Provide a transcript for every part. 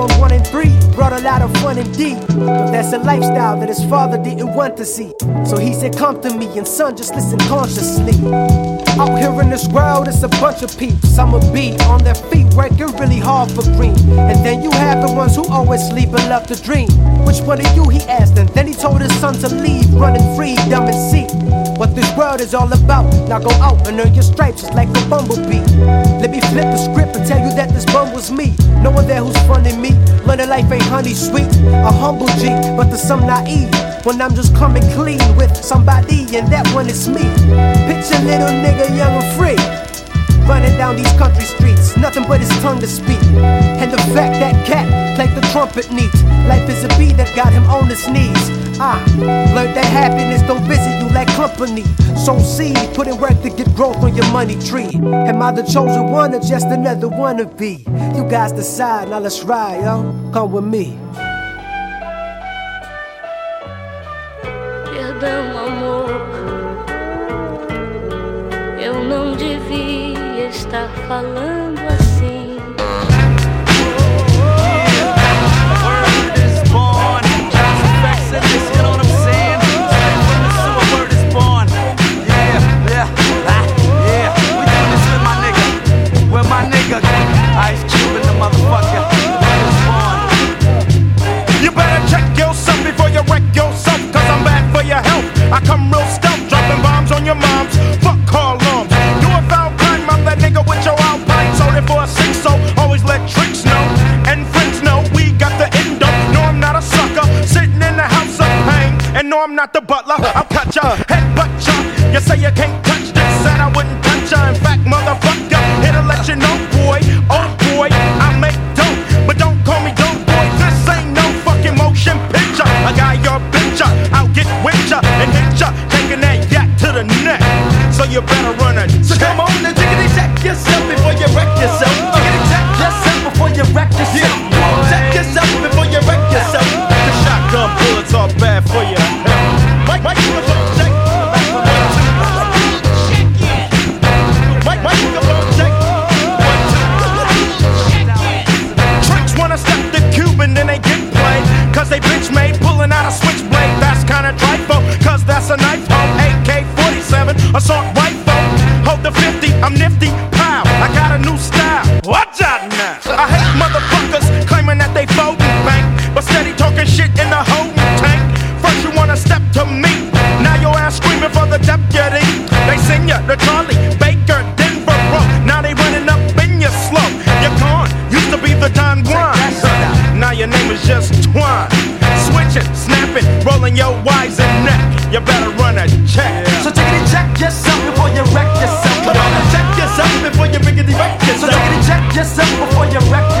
I'm one and three, brought a lot of fun indeed. But that's a lifestyle that his father didn't want to see. So he said, Come to me, and son, just listen consciously. Out here in this world, it's a bunch of peeps. I'ma be on their feet, working really hard for green. And then you have the ones who always sleep and love to dream. Which one are you? He asked, and then he told his son to leave, running free, dumb and see what this world is all about. Now go out and earn your stripes, just like a bumblebee. Let me flip the script and tell you that this bum was me. No one there who's funding me me. Learning life ain't honey sweet. A humble G, but to some naive. When I'm just coming clean with somebody, and that one is me. Picture little nigga young and free. Running down these country streets, nothing but his tongue to speak. And the fact that cat played the trumpet neat. Life is a bee that got him on his knees. Learn that happiness don't visit you like company. So see, put in work to get growth on your money tree. Am I the chosen one or just another wannabe? You guys decide, now let's ride, yo. Come with me. eu não devia estar falando. before you wreck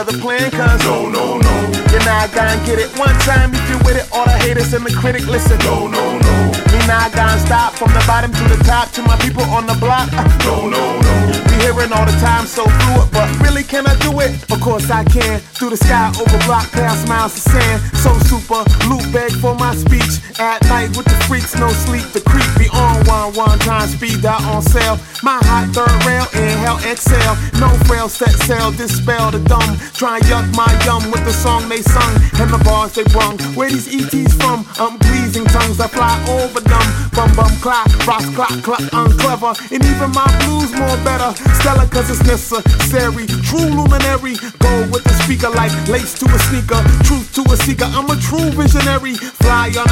another plan, dispel the dumb. Try yuck my yum with the song they sung and the bars they brung. Where these ETs from? I'm pleasing tongues I fly over them. Bum bum clock, rock clock, clock, unclever. And even my blues more better. Stella cause it's necessary. True luminary. Go with the speaker like lace to a sneaker. Truth to a seeker. I'm a true visionary. Fly on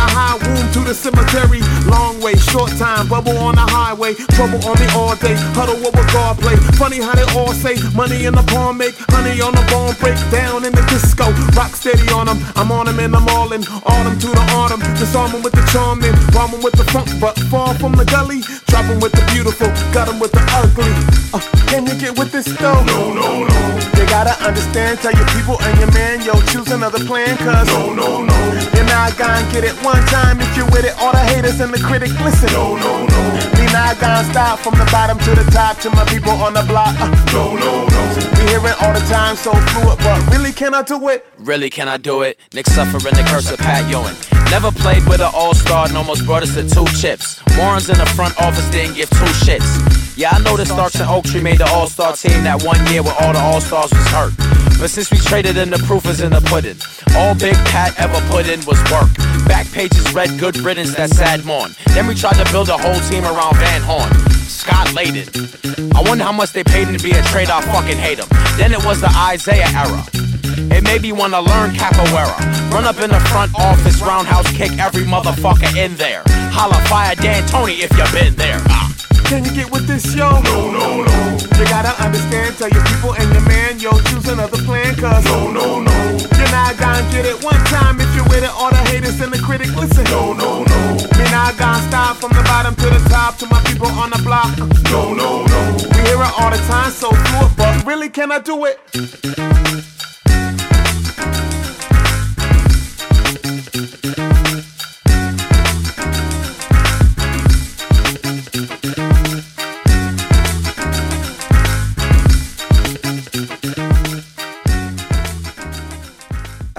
the cemetery. Long way, short time. Bubble on the highway. Trouble on me all day. Huddle what with God play. Funny how they all say money in the palm make honey on the bone break down in the disco. Rock steady on them. I'm on them and I'm all in. Autumn to the autumn. Disarm them with the charming. Rhyme them with the funk, but far from the gully. Drop them with the beautiful. Got them with the ugly. Uh, can you get with this though? No, no, no. You gotta understand. Tell your people and your man, yo, choose another plan. Cause no, no, no. You're not gonna get it one time if you with it. All the haters and the critic, listen. No, no, no. Me not gonna stop from the bottom to the top to my people on the block. Uh, no, no, no. We hear it all the time, so fluid, but really can I do it? Really, can I do it? Nick suffering the curse of Pat Ewing. Never played with an all-star and almost brought us to two chips. Warren's in the front office didn't give two shits. Yeah, I know the Starks and Oak Tree made the all-star team that one year where all the all-stars was hurt. But since we traded in, the proof is in the pudding. All Big Pat ever put in was work. Back pages read good riddance that sad morn. Then we tried to build a whole team around Van Horn. Scott Layden. I wonder how much they paid him to be a trade, I fucking hate him. Then it was the Isaiah era. It made me wanna learn capoeira. Run up in the front office, roundhouse kick every motherfucker in there. Holla fire D'Antoni if you been there. Ah. Can you get with this, yo? No, no, no. You gotta understand, tell your people and your man, yo, choose another plan, cause no, no, no. You're not get it one time if you're with it. All the haters and the critic, listen. No, no, no. Me not gonna stop from the bottom to the top to my people on the block. No, no, no. We hear it all the time, so fluid, but really, can I do it?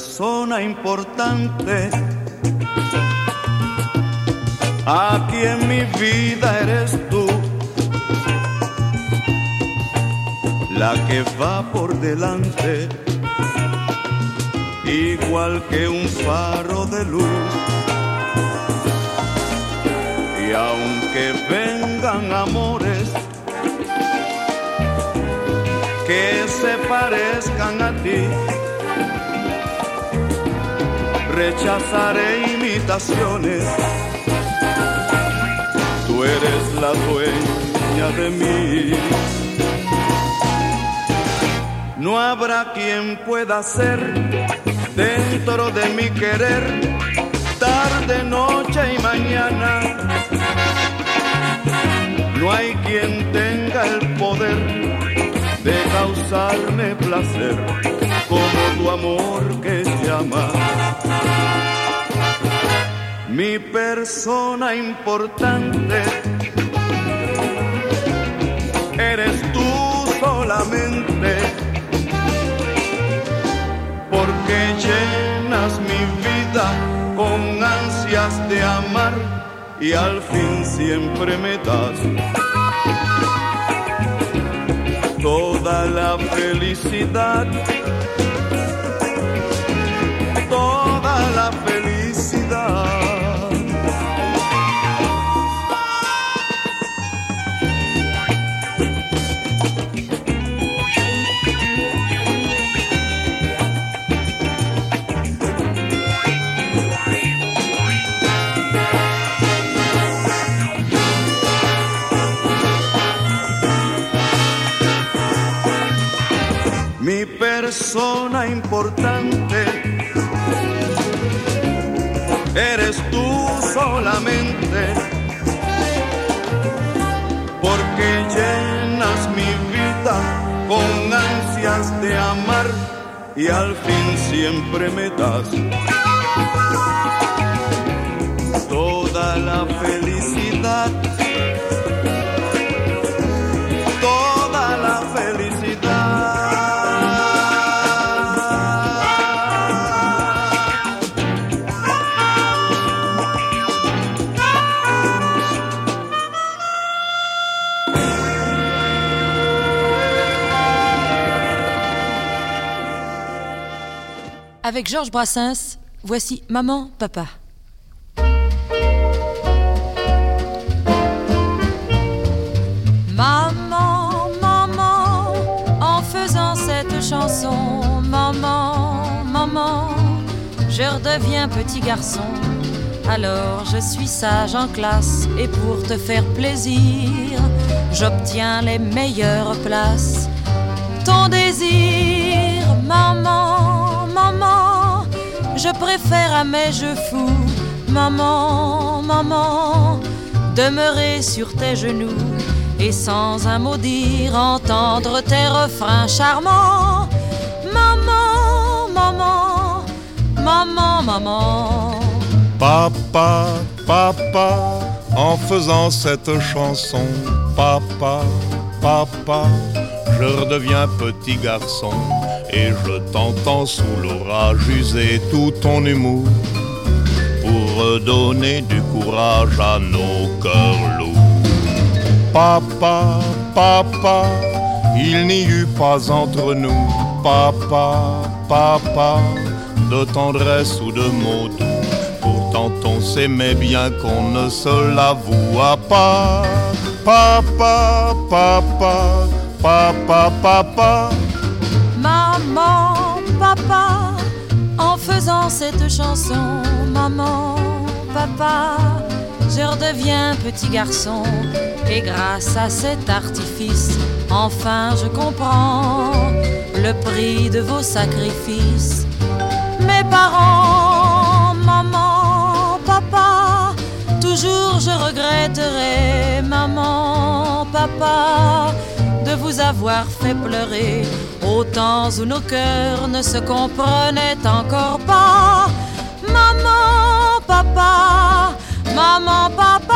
Persona importante aquí en mi vida eres tú, la que va por delante, igual que un faro de luz. Y aunque vengan amores que se parezcan a ti, rechazaré imitaciones. Tú eres la dueña de mí. No habrá quien pueda ser dentro de mi querer, tarde, noche y mañana. No hay quien tenga el poder de causarme placer como tu amor que llama. Mi persona importante eres tú solamente, porque llenas mi vida con ansias de amar y al fin siempre me das toda la felicidad toda la felicidad. Al fin siempre me das toda la felicidad Avec Georges Brassens, voici Maman, Papa. Maman, maman, en faisant cette chanson, maman, maman, je redeviens petit garçon. Alors je suis sage en classe et pour te faire plaisir, j'obtiens les meilleures places. Ton désir, maman je préfère à mes jeux fous, maman, maman, demeurer sur tes genoux et sans un mot dire entendre tes refrains charmants. Maman, maman, maman, maman. Papa, papa, en faisant cette chanson, papa, papa, je redeviens petit garçon et je t'entends sous l'orage user tout ton humour pour redonner du courage à nos cœurs lourds. Papa, papa, il n'y eut pas entre nous, papa, papa, de tendresse ou de mots doux. Pourtant on s'aimait bien qu'on ne se l'avoua pas. Papa, papa, papa, papa faisant cette chanson, maman, papa, je redeviens petit garçon. Et grâce à cet artifice, enfin je comprends le prix de vos sacrifices. Mes parents, maman, papa, toujours je regretterai, maman, papa, vous avoir fait pleurer au temps où nos cœurs ne se comprenaient encore pas. Maman, papa, maman, papa.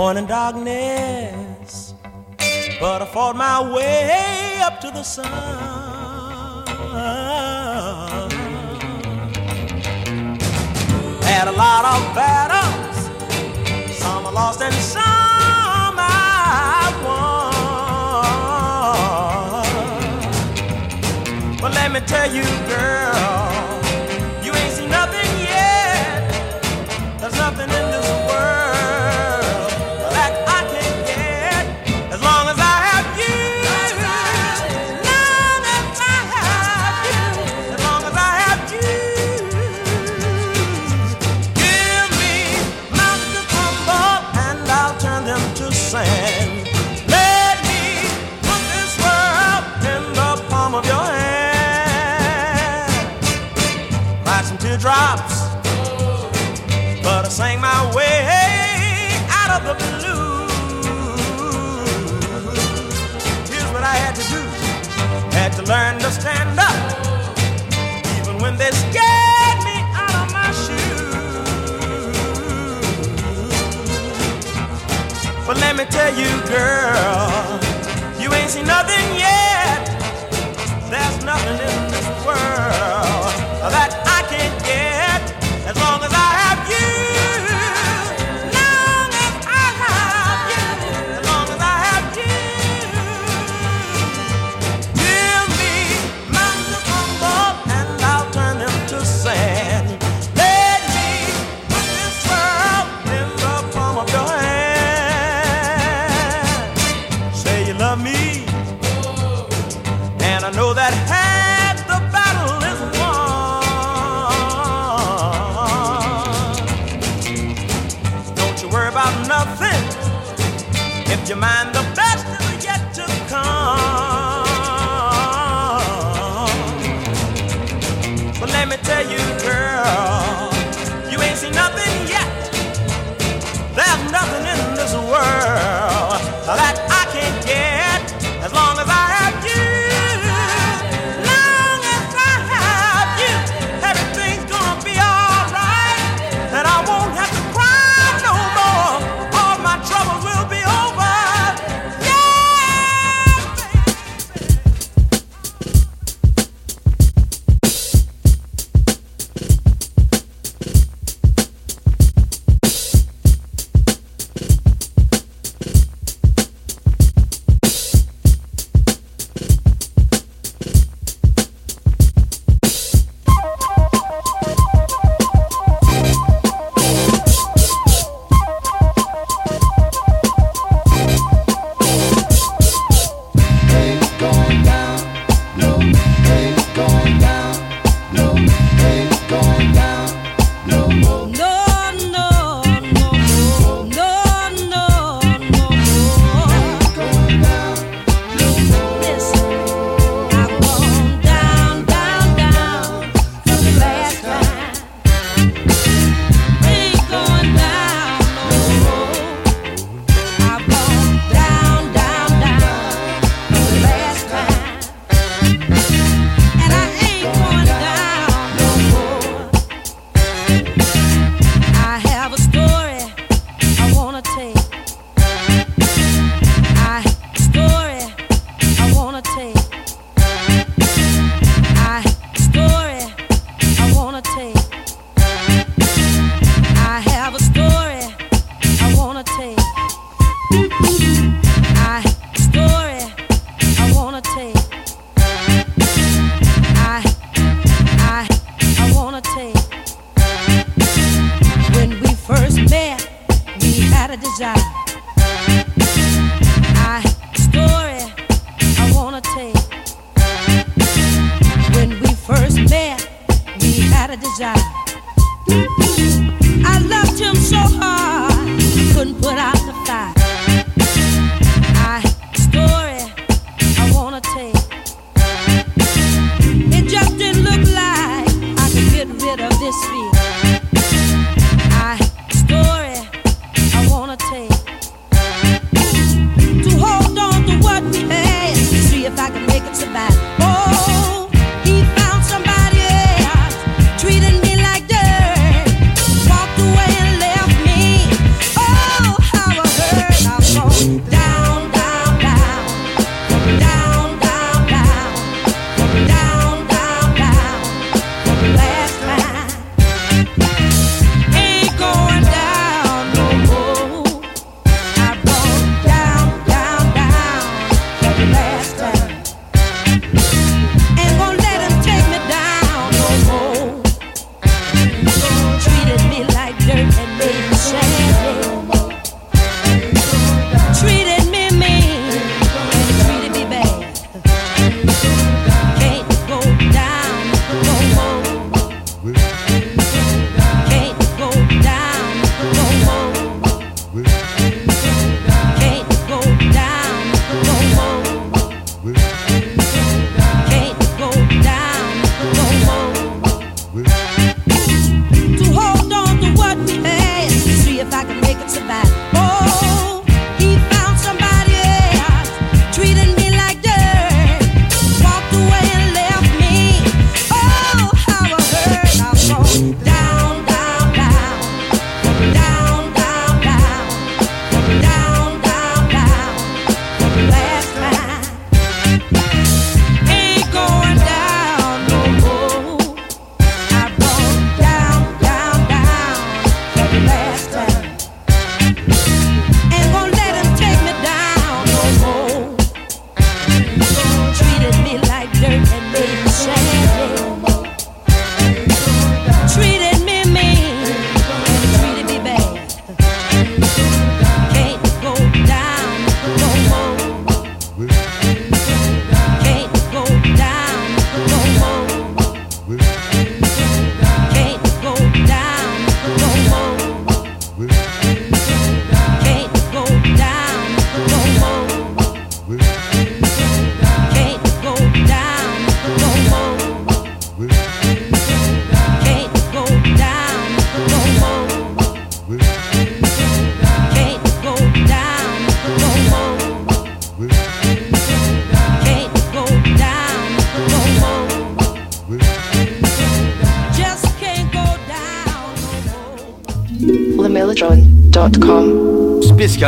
Born in darkness, but I fought my way up to the sun. Had a lot of battles, some I lost and some I won. But let me tell you, girl. Learn to stand up, even when they scared me out of my shoes. But let me tell you, girl, you ain't seen nothing yet.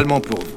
également pour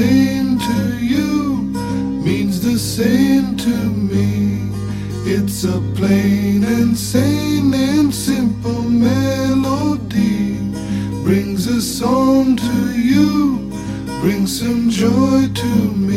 same to you means the same to me. It's a plain and sane and simple melody. Brings a song to you, brings some joy to me.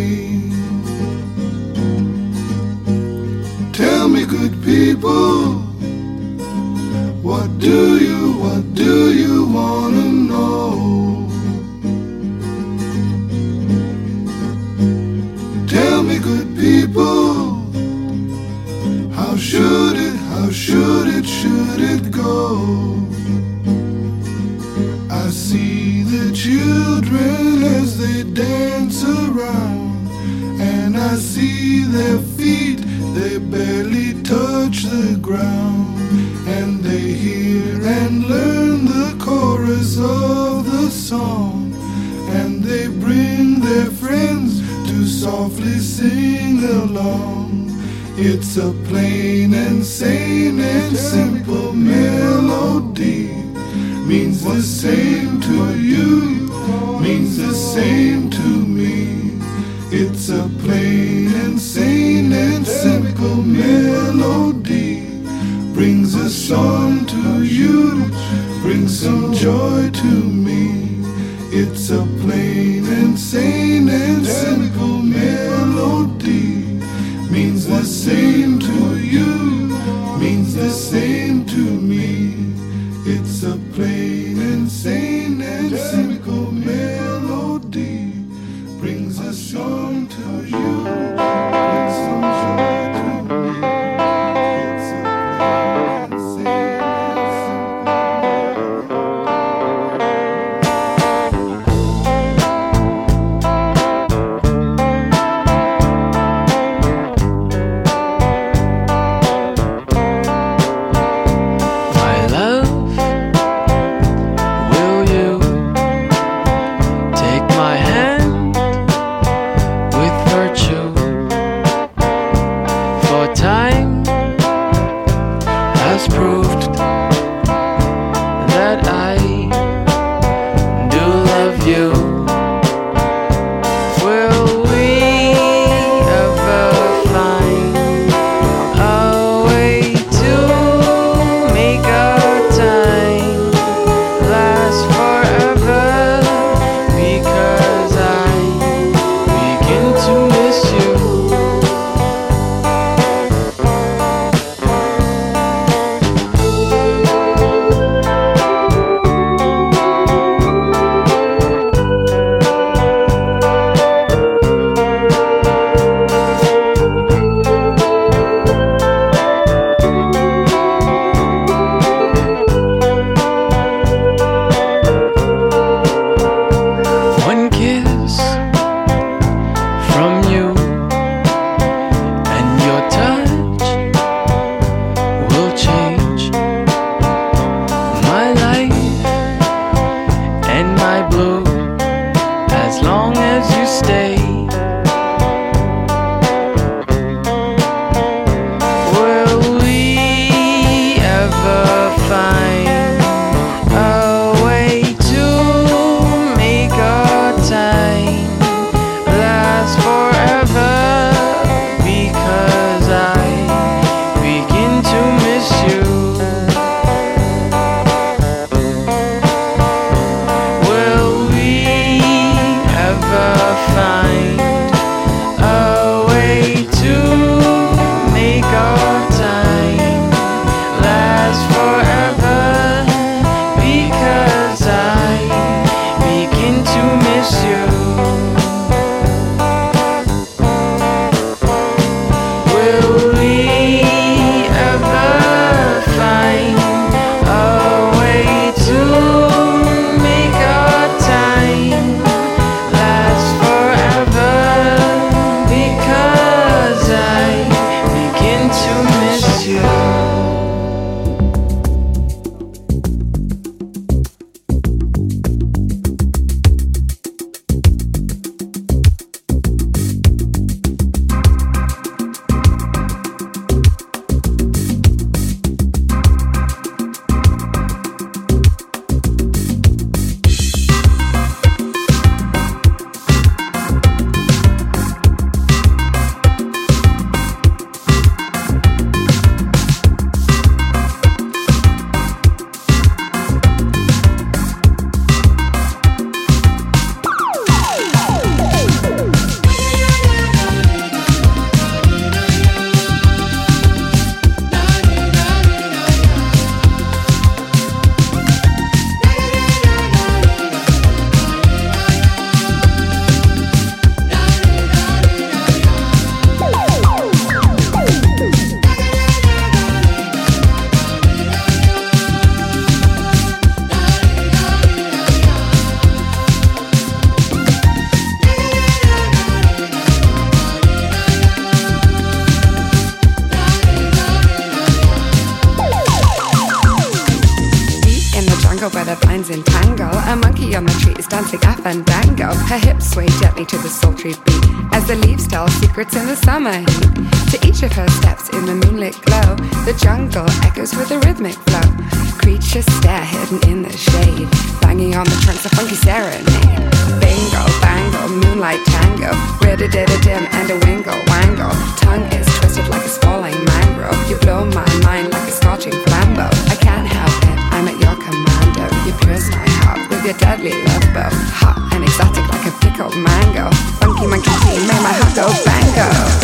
Tango, ridda didda dim and a wingle wangle. Tongue is twisted like a falling mangrove. You blow my mind like a scorching flambeau. I can't help it, I'm at your commando. You pierce my heart with your deadly love bow. Hot and exotic like a pickled mango. Funky monkey made my heart go bango.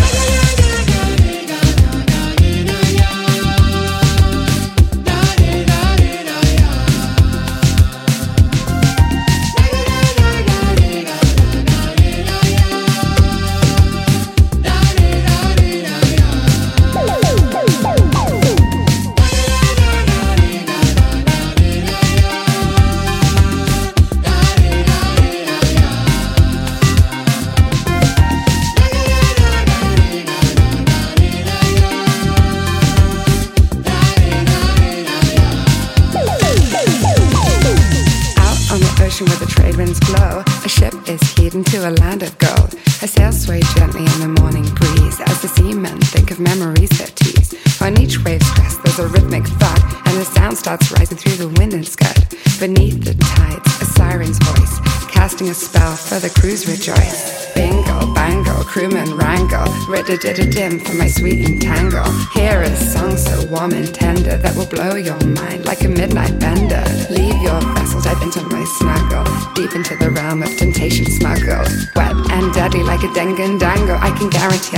The crews rejoice. Bingo, bango, crewman wrangle, ridda didda dim for my sweet entangle. Here is song so warm and tender that will blow your mind like a midnight bender. Leave your vessel, dive into my snuggle, deep into the realm of temptation smuggled. Wet and deadly like a dengue dango, I can guarantee